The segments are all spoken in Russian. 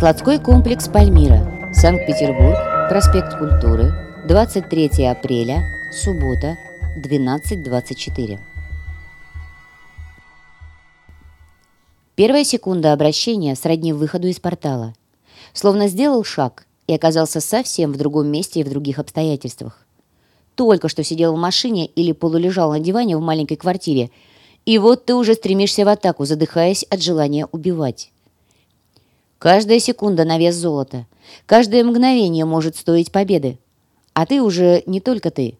Складской комплекс «Пальмира», Санкт-Петербург, проспект Культуры, 23 апреля, суббота, 12.24. Первая секунда обращения сродни выходу из портала. Словно сделал шаг и оказался совсем в другом месте и в других обстоятельствах. Только что сидел в машине или полулежал на диване в маленькой квартире, и вот ты уже стремишься в атаку, задыхаясь от желания убивать. Каждая секунда на вес золота. Каждое мгновение может стоить победы. А ты уже не только ты,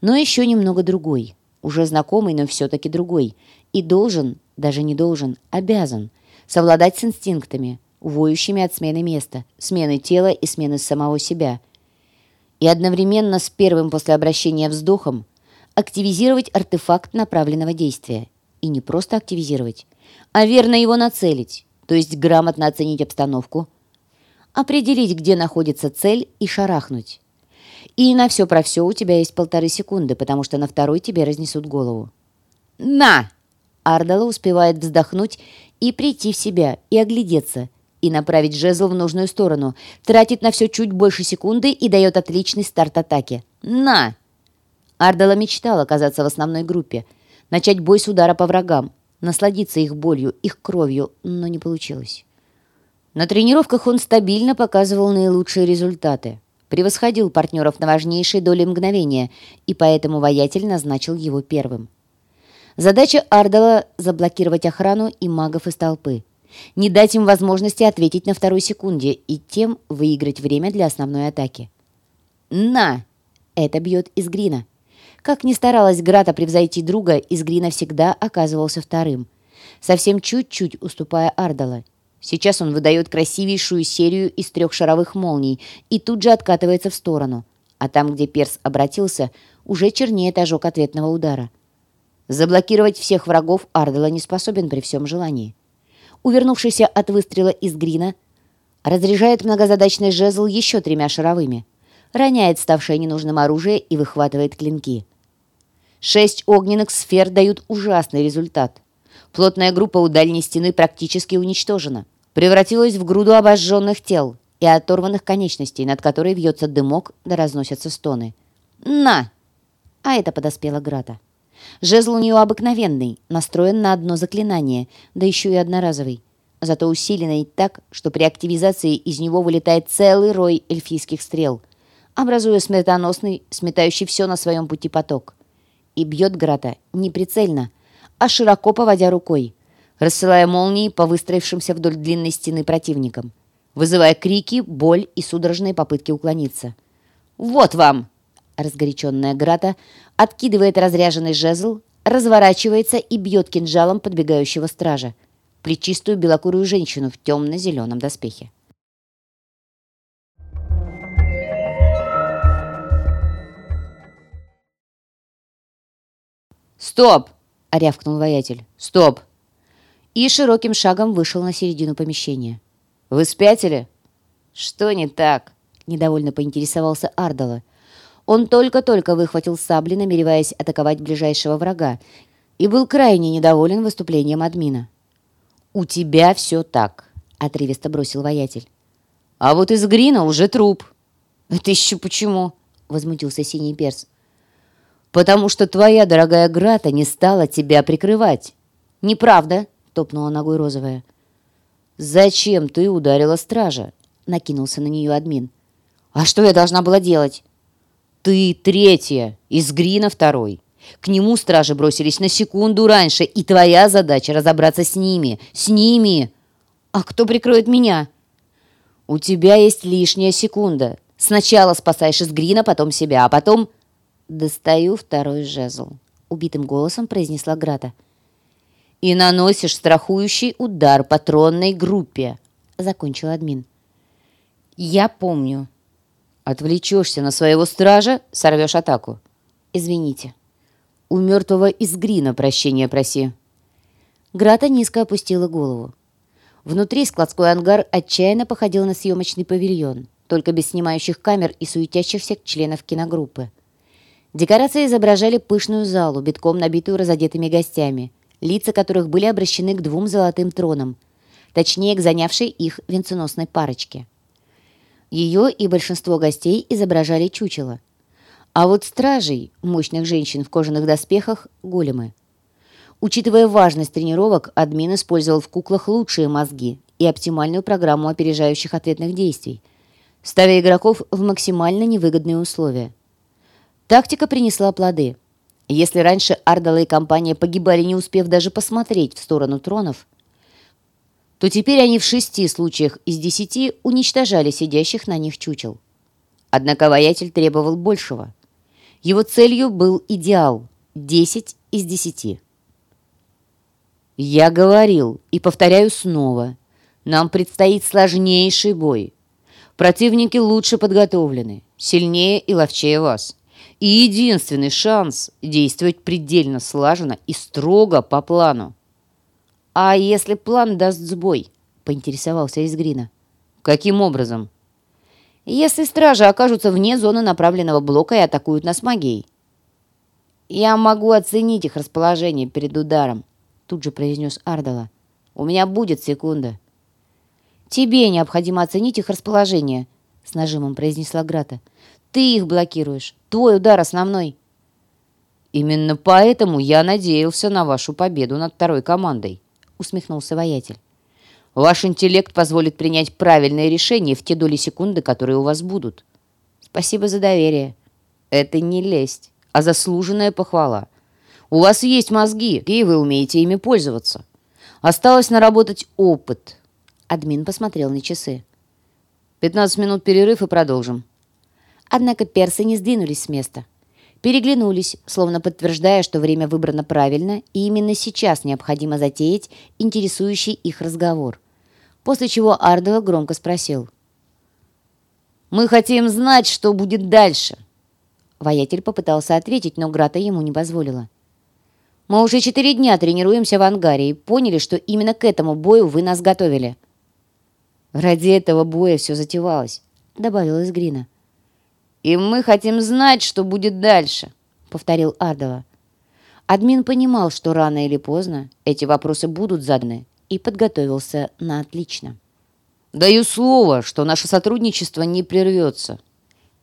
но еще немного другой. Уже знакомый, но все-таки другой. И должен, даже не должен, обязан совладать с инстинктами, воющими от смены места, смены тела и смены самого себя. И одновременно с первым после обращения вздохом активизировать артефакт направленного действия. И не просто активизировать, а верно его нацелить то есть грамотно оценить обстановку, определить, где находится цель и шарахнуть. И на все про все у тебя есть полторы секунды, потому что на второй тебе разнесут голову. «На!» Ардала успевает вздохнуть и прийти в себя, и оглядеться, и направить жезл в нужную сторону, тратит на все чуть больше секунды и дает отличный старт атаки. «На!» Ардала мечтал оказаться в основной группе, начать бой с удара по врагам, насладиться их болью, их кровью, но не получилось. На тренировках он стабильно показывал наилучшие результаты, превосходил партнеров на важнейшие доли мгновения, и поэтому воятель назначил его первым. Задача Ардала – заблокировать охрану и магов из толпы, не дать им возможности ответить на второй секунде и тем выиграть время для основной атаки. «На!» – это бьет из Грина. Как ни старалась Грата превзойти друга, из Грина всегда оказывался вторым. Совсем чуть-чуть уступая Ардала. Сейчас он выдает красивейшую серию из трех шаровых молний и тут же откатывается в сторону. А там, где перс обратился, уже чернеет ожог ответного удара. Заблокировать всех врагов Ардала не способен при всем желании. Увернувшийся от выстрела из Грина, разряжает многозадачный жезл еще тремя шаровыми. Роняет ставшее ненужным оружие и выхватывает клинки. Шесть огненных сфер дают ужасный результат. Плотная группа у дальней стены практически уничтожена. Превратилась в груду обожженных тел и оторванных конечностей, над которой вьется дымок да разносятся стоны. «На!» А это подоспела Грата. Жезл у нее обыкновенный, настроен на одно заклинание, да еще и одноразовый. Зато усиленный так, что при активизации из него вылетает целый рой эльфийских стрел, образуя смертоносный, сметающий все на своем пути поток и бьет Грата не прицельно, а широко поводя рукой, рассылая молнии по выстроившимся вдоль длинной стены противникам, вызывая крики, боль и судорожные попытки уклониться. «Вот вам!» Разгоряченная Грата откидывает разряженный жезл, разворачивается и бьет кинжалом подбегающего стража, плечистую белокурую женщину в темно-зеленом доспехе. «Стоп!» — рявкнул воятель. «Стоп!» И широким шагом вышел на середину помещения. «Вы спятили?» «Что не так?» — недовольно поинтересовался Ардала. Он только-только выхватил сабли, намереваясь атаковать ближайшего врага, и был крайне недоволен выступлением админа. «У тебя все так», — отрывисто бросил воятель. «А вот из Грина уже труп». «Это еще почему?» — возмутился синий перс потому что твоя дорогая Грата не стала тебя прикрывать». «Неправда», — топнула ногой розовая. «Зачем ты ударила стража?» — накинулся на нее админ. «А что я должна была делать?» «Ты третья, из Грина второй. К нему стражи бросились на секунду раньше, и твоя задача разобраться с ними. С ними!» «А кто прикроет меня?» «У тебя есть лишняя секунда. Сначала спасаешь из Грина, потом себя, а потом...» «Достаю второй жезл», — убитым голосом произнесла Грата. «И наносишь страхующий удар патронной группе», — закончил админ. «Я помню». «Отвлечешься на своего стража, сорвешь атаку». «Извините». «У мертвого из Грина прощения проси». Грата низко опустила голову. Внутри складской ангар отчаянно походил на съемочный павильон, только без снимающих камер и суетящихся членов киногруппы. Декорации изображали пышную залу, битком набитую разодетыми гостями, лица которых были обращены к двум золотым тронам. точнее, к занявшей их венценосной парочке. Ее и большинство гостей изображали чучело. А вот стражей, мощных женщин в кожаных доспехах, големы. Учитывая важность тренировок, админ использовал в куклах лучшие мозги и оптимальную программу опережающих ответных действий, ставя игроков в максимально невыгодные условия. Тактика принесла плоды. Если раньше Ардала и компания погибали, не успев даже посмотреть в сторону тронов, то теперь они в шести случаях из десяти уничтожали сидящих на них чучел. Однако воятель требовал большего. Его целью был идеал – 10 из 10. Я говорил и повторяю снова. Нам предстоит сложнейший бой. Противники лучше подготовлены, сильнее и ловчее вас. И единственный шанс – действовать предельно слаженно и строго по плану. «А если план даст сбой?» – поинтересовался Изгрина. «Каким образом?» «Если стражи окажутся вне зоны направленного блока и атакуют нас магией». «Я могу оценить их расположение перед ударом», – тут же произнес Ардала. «У меня будет секунда». «Тебе необходимо оценить их расположение», — с нажимом произнесла Грата. «Ты их блокируешь. Твой удар основной». «Именно поэтому я надеялся на вашу победу над второй командой», усмехнулся воятель. «Ваш интеллект позволит принять правильное решение в те доли секунды, которые у вас будут. Спасибо за доверие. Это не лесть, а заслуженная похвала. У вас есть мозги, и вы умеете ими пользоваться. Осталось наработать опыт». Админ посмотрел на часы. «Пятнадцать минут перерыв и продолжим». Однако персы не сдвинулись с места переглянулись, словно подтверждая, что время выбрано правильно, и именно сейчас необходимо затеять интересующий их разговор. После чего Ардова громко спросил. «Мы хотим знать, что будет дальше!» Воятель попытался ответить, но Грата ему не позволила. «Мы уже четыре дня тренируемся в ангаре и поняли, что именно к этому бою вы нас готовили». «Ради этого боя все затевалось», — добавила Изгрина. «И мы хотим знать, что будет дальше», — повторил Ардова. Админ понимал, что рано или поздно эти вопросы будут заданы, и подготовился на отлично. «Даю слово, что наше сотрудничество не прервется»,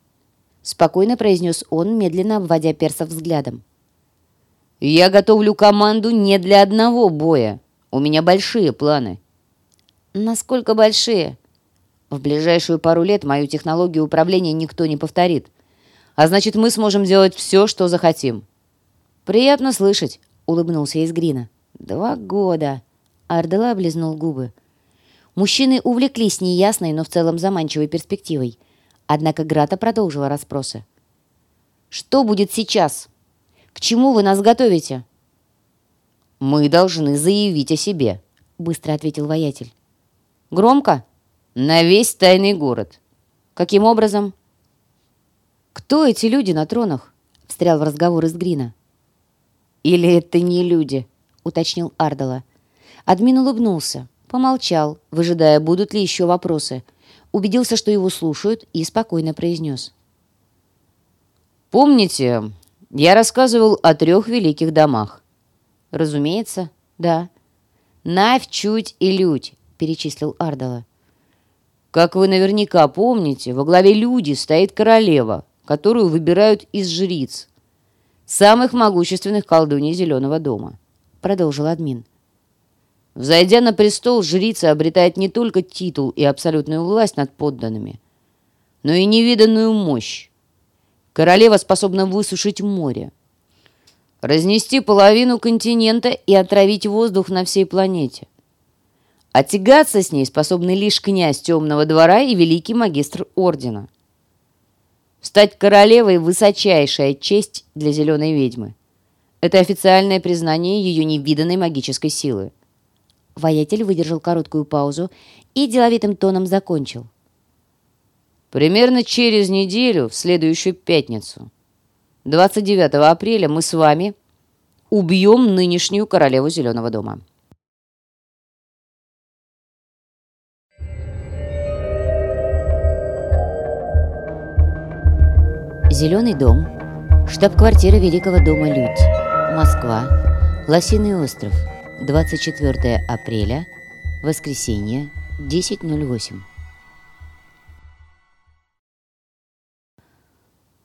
— спокойно произнес он, медленно обводя персов взглядом. «Я готовлю команду не для одного боя. У меня большие планы». «Насколько большие?» В ближайшую пару лет мою технологию управления никто не повторит. А значит, мы сможем делать все, что захотим. Приятно слышать, улыбнулся Изгрина. Два года. Ардела облизнул губы. Мужчины увлеклись неясной, но в целом заманчивой перспективой. Однако Грата продолжила расспросы. «Что будет сейчас? К чему вы нас готовите?» «Мы должны заявить о себе», — быстро ответил воятель. «Громко?» На весь тайный город. Каким образом? Кто эти люди на тронах? Встрял в разговор из Грина. Или это не люди? Уточнил Ардала. Админ улыбнулся, помолчал, выжидая, будут ли еще вопросы. Убедился, что его слушают, и спокойно произнес. «Помните, я рассказывал о трех великих домах?» «Разумеется, да». «Навь, Чуть и Людь», — перечислил Ардала. Как вы наверняка помните, во главе люди стоит королева, которую выбирают из жриц, самых могущественных колдуней Зеленого дома, продолжил админ. Взойдя на престол, жрица обретает не только титул и абсолютную власть над подданными, но и невиданную мощь. Королева способна высушить море, разнести половину континента и отравить воздух на всей планете – а с ней способны лишь князь темного двора и великий магистр ордена. Стать королевой – высочайшая честь для зеленой ведьмы. Это официальное признание ее невиданной магической силы. Воятель выдержал короткую паузу и деловитым тоном закончил. Примерно через неделю, в следующую пятницу, 29 апреля, мы с вами убьем нынешнюю королеву Зеленого дома. Зеленый дом, штаб-квартира Великого дома Людь, Москва, Лосиный остров, 24 апреля Воскресенье, 10.08.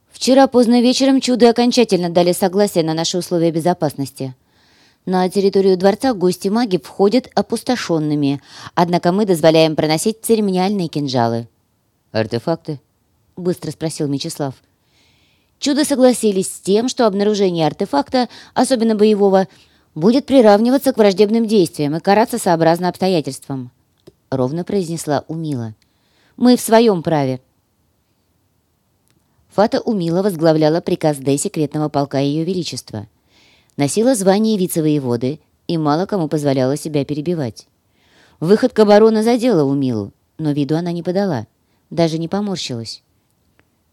Вчера поздно вечером чуды окончательно дали согласие на наши условия безопасности. На территорию дворца гости-маги входят опустошенными, однако мы дозволяем проносить церемониальные кинжалы. «Артефакты?» — быстро спросил Мечислав. Чудо согласились с тем, что обнаружение артефакта, особенно боевого, будет приравниваться к враждебным действиям и караться сообразно обстоятельствам. Ровно произнесла Умила. «Мы в своем праве». Фата Умила возглавляла приказ Д секретного полка Ее Величества. Носила звание вице-воеводы и мало кому позволяла себя перебивать. Выходка барона задела Умилу, но виду она не подала, даже не поморщилась.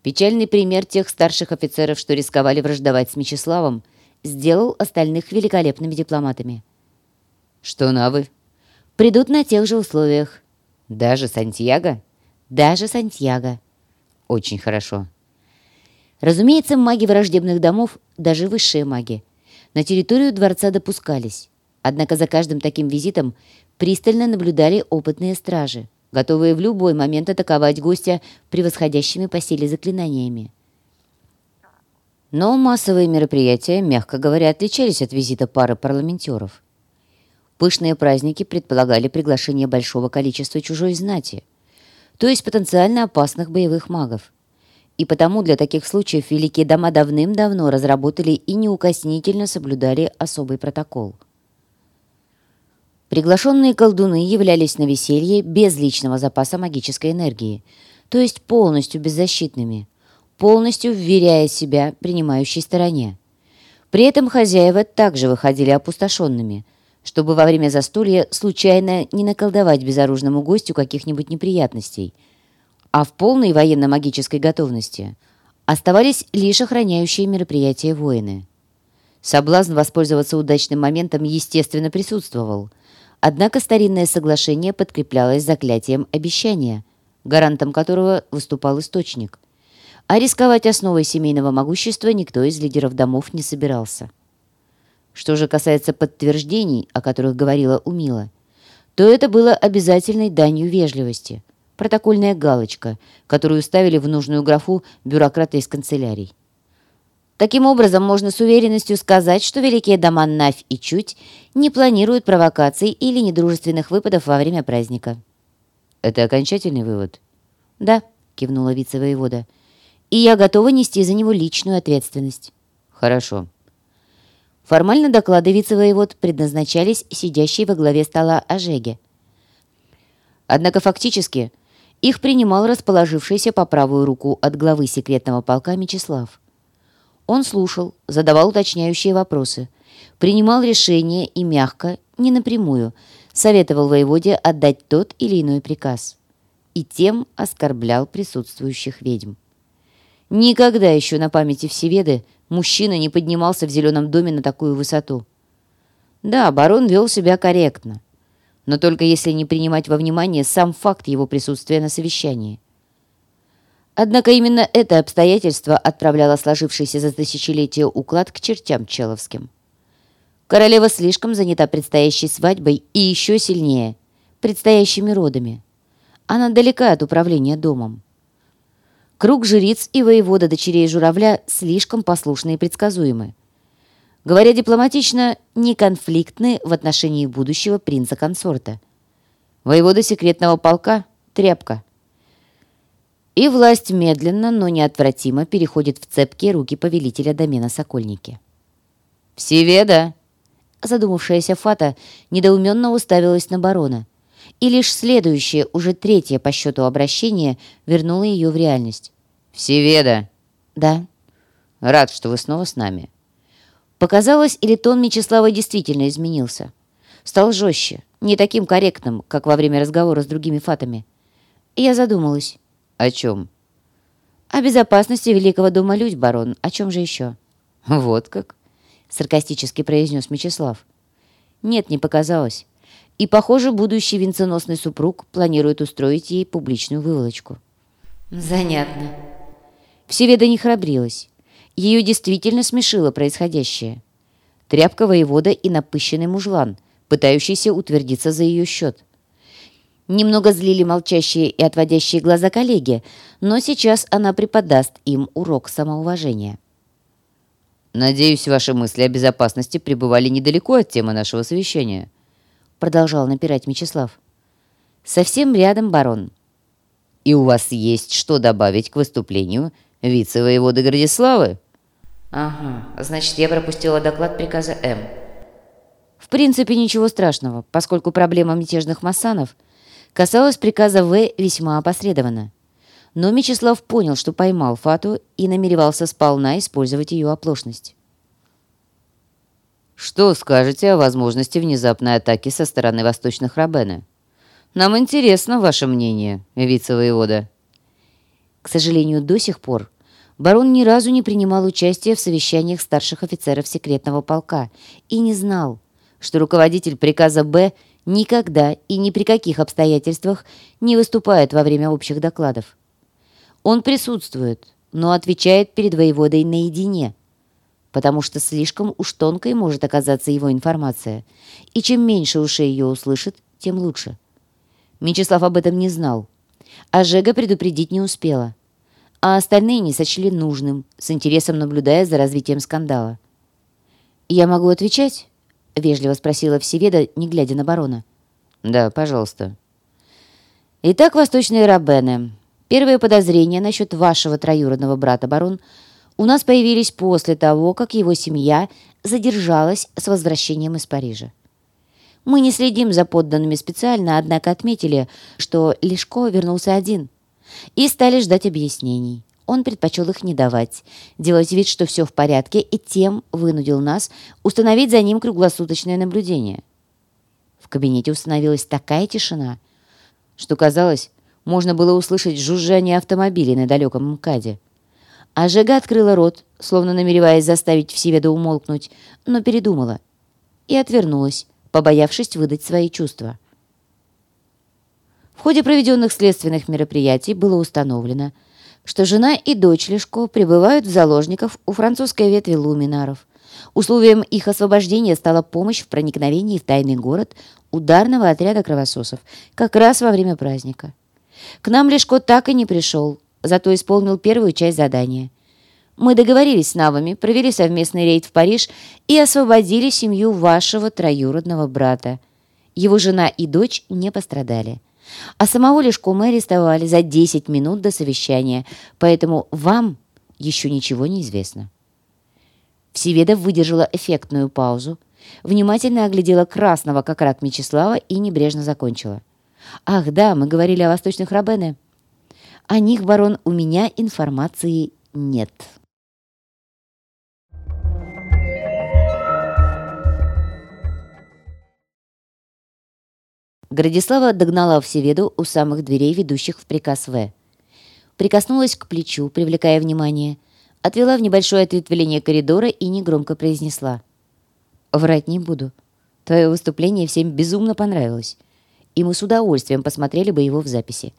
Печальный пример тех старших офицеров, что рисковали враждовать с Мечиславом, сделал остальных великолепными дипломатами. «Что навы?» «Придут на тех же условиях». «Даже Сантьяго?» «Даже Сантьяго». «Очень хорошо». Разумеется, маги враждебных домов, даже высшие маги, на территорию дворца допускались. Однако за каждым таким визитом пристально наблюдали опытные стражи, готовые в любой момент атаковать гостя превосходящими по силе заклинаниями. Но массовые мероприятия, мягко говоря, отличались от визита пары парламентеров. Пышные праздники предполагали приглашение большого количества чужой знати, то есть потенциально опасных боевых магов и потому для таких случаев великие дома давным-давно разработали и неукоснительно соблюдали особый протокол. Приглашенные колдуны являлись на веселье без личного запаса магической энергии, то есть полностью беззащитными, полностью вверяя себя принимающей стороне. При этом хозяева также выходили опустошенными, чтобы во время застолья случайно не наколдовать безоружному гостю каких-нибудь неприятностей – а в полной военно-магической готовности оставались лишь охраняющие мероприятия воины. Соблазн воспользоваться удачным моментом естественно присутствовал, однако старинное соглашение подкреплялось заклятием обещания, гарантом которого выступал источник, а рисковать основой семейного могущества никто из лидеров домов не собирался. Что же касается подтверждений, о которых говорила Умила, то это было обязательной данью вежливости – протокольная галочка, которую ставили в нужную графу бюрократы из канцелярий. Таким образом, можно с уверенностью сказать, что великие дома Навь и Чуть не планируют провокаций или недружественных выпадов во время праздника. «Это окончательный вывод?» «Да», — кивнула вице-воевода. «И я готова нести за него личную ответственность». «Хорошо». Формально доклады вице-воевод предназначались сидящей во главе стола Ожеге. Однако фактически их принимал расположившийся по правую руку от главы секретного полка Мечислав. Он слушал, задавал уточняющие вопросы, принимал решения и мягко, не напрямую, советовал воеводе отдать тот или иной приказ. И тем оскорблял присутствующих ведьм. Никогда еще на памяти Всеведы мужчина не поднимался в зеленом доме на такую высоту. Да, барон вел себя корректно но только если не принимать во внимание сам факт его присутствия на совещании. Однако именно это обстоятельство отправляло сложившийся за тысячелетие уклад к чертям человским. Королева слишком занята предстоящей свадьбой и еще сильнее – предстоящими родами. Она далека от управления домом. Круг жриц и воевода дочерей журавля слишком послушны и предсказуемы говоря дипломатично, неконфликтны в отношении будущего принца-консорта. Воевода секретного полка – тряпка. И власть медленно, но неотвратимо переходит в цепкие руки повелителя домена Сокольники. «Всеведа!» Задумавшаяся Фата недоуменно уставилась на барона, и лишь следующее, уже третье по счету обращение, вернуло ее в реальность. «Всеведа!» «Да». «Рад, что вы снова с нами». Показалось, или тон Мечислава действительно изменился. Стал жестче, не таким корректным, как во время разговора с другими фатами. Я задумалась. О чем? О безопасности Великого дома Людь, барон. О чем же еще? Вот как? Саркастически произнес Мечислав. Нет, не показалось. И, похоже, будущий венценосный супруг планирует устроить ей публичную выволочку. Занятно. Всеведа не храбрилась. Ее действительно смешило происходящее. Тряпка воевода и напыщенный мужлан, пытающийся утвердиться за ее счет. Немного злили молчащие и отводящие глаза коллеги, но сейчас она преподаст им урок самоуважения. «Надеюсь, ваши мысли о безопасности пребывали недалеко от темы нашего совещания», продолжал напирать Мечислав. «Совсем рядом, барон». «И у вас есть что добавить к выступлению вице-воеводы Градиславы?» «Ага, значит, я пропустила доклад приказа М». В принципе, ничего страшного, поскольку проблема мятежных массанов – касалась приказа В весьма опосредованно. Но Мечислав понял, что поймал Фату и намеревался сполна использовать ее оплошность. «Что скажете о возможности внезапной атаки со стороны восточных Рабена? Нам интересно ваше мнение, вице-воевода». К сожалению, до сих пор барон ни разу не принимал участия в совещаниях старших офицеров секретного полка и не знал, что руководитель приказа «Б» никогда и ни при каких обстоятельствах не выступает во время общих докладов. Он присутствует, но отвечает перед воеводой наедине, потому что слишком уж тонкой может оказаться его информация, и чем меньше ушей ее услышит, тем лучше. Мечислав об этом не знал, а Жега предупредить не успела, а остальные не сочли нужным, с интересом наблюдая за развитием скандала. «Я могу отвечать?» — вежливо спросила Всеведа, не глядя на барона. «Да, пожалуйста». «Итак, восточные рабены, первые подозрения насчет вашего троюродного брата, барон, у нас появились после того, как его семья задержалась с возвращением из Парижа. Мы не следим за подданными специально, однако отметили, что Лешко вернулся один, и стали ждать объяснений он предпочел их не давать, делать вид, что все в порядке, и тем вынудил нас установить за ним круглосуточное наблюдение. В кабинете установилась такая тишина, что, казалось, можно было услышать жужжание автомобилей на далеком МКАДе. А открыла рот, словно намереваясь заставить Всеведа умолкнуть, но передумала и отвернулась, побоявшись выдать свои чувства. В ходе проведенных следственных мероприятий было установлено, что жена и дочь Лешко пребывают в заложниках у французской ветви луминаров. Условием их освобождения стала помощь в проникновении в тайный город ударного отряда кровососов, как раз во время праздника. К нам Лешко так и не пришел, зато исполнил первую часть задания. Мы договорились с Навами, провели совместный рейд в Париж и освободили семью вашего троюродного брата. Его жена и дочь не пострадали. А самого Лешко мы арестовали за 10 минут до совещания, поэтому вам еще ничего не известно». Всеведа выдержала эффектную паузу, внимательно оглядела красного, как рак Мечислава, и небрежно закончила. «Ах, да, мы говорили о восточных рабене. О них, барон, у меня информации нет». Градислава догнала Всеведу у самых дверей, ведущих в приказ В. Прикоснулась к плечу, привлекая внимание, отвела в небольшое ответвление коридора и негромко произнесла. «Врать не буду. Твое выступление всем безумно понравилось, и мы с удовольствием посмотрели бы его в записи.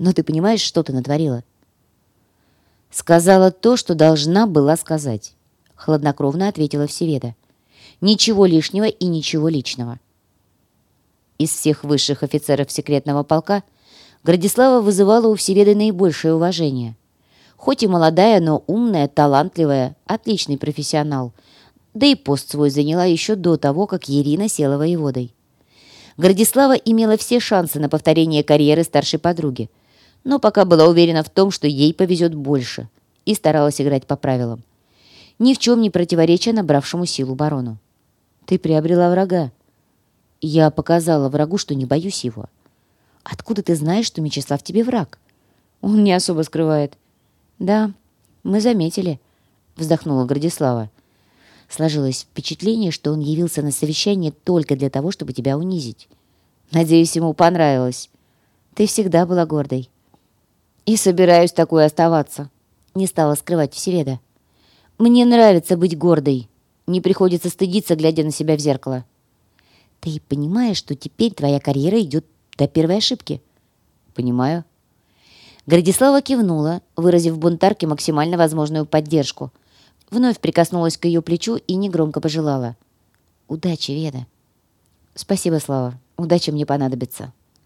Но ты понимаешь, что ты натворила?» «Сказала то, что должна была сказать», — хладнокровно ответила Всеведа. «Ничего лишнего и ничего личного. Из всех высших офицеров секретного полка Градислава вызывала у Всеведы наибольшее уважение. Хоть и молодая, но умная, талантливая, отличный профессионал. Да и пост свой заняла еще до того, как Ирина села воеводой. Градислава имела все шансы на повторение карьеры старшей подруги, но пока была уверена в том, что ей повезет больше, и старалась играть по правилам. Ни в чем не противоречия набравшему силу барону. «Ты приобрела врага», я показала врагу, что не боюсь его. Откуда ты знаешь, что Мечислав тебе враг? Он не особо скрывает. Да, мы заметили, вздохнула Градислава. Сложилось впечатление, что он явился на совещание только для того, чтобы тебя унизить. Надеюсь, ему понравилось. Ты всегда была гордой. И собираюсь такой оставаться. Не стала скрывать Всеведа. Мне нравится быть гордой. Не приходится стыдиться, глядя на себя в зеркало. Ты понимаешь, что теперь твоя карьера идет до первой ошибки? Понимаю. Градислава кивнула, выразив бунтарке максимально возможную поддержку. Вновь прикоснулась к ее плечу и негромко пожелала. «Удачи, Веда!» «Спасибо, Слава. Удача мне понадобится».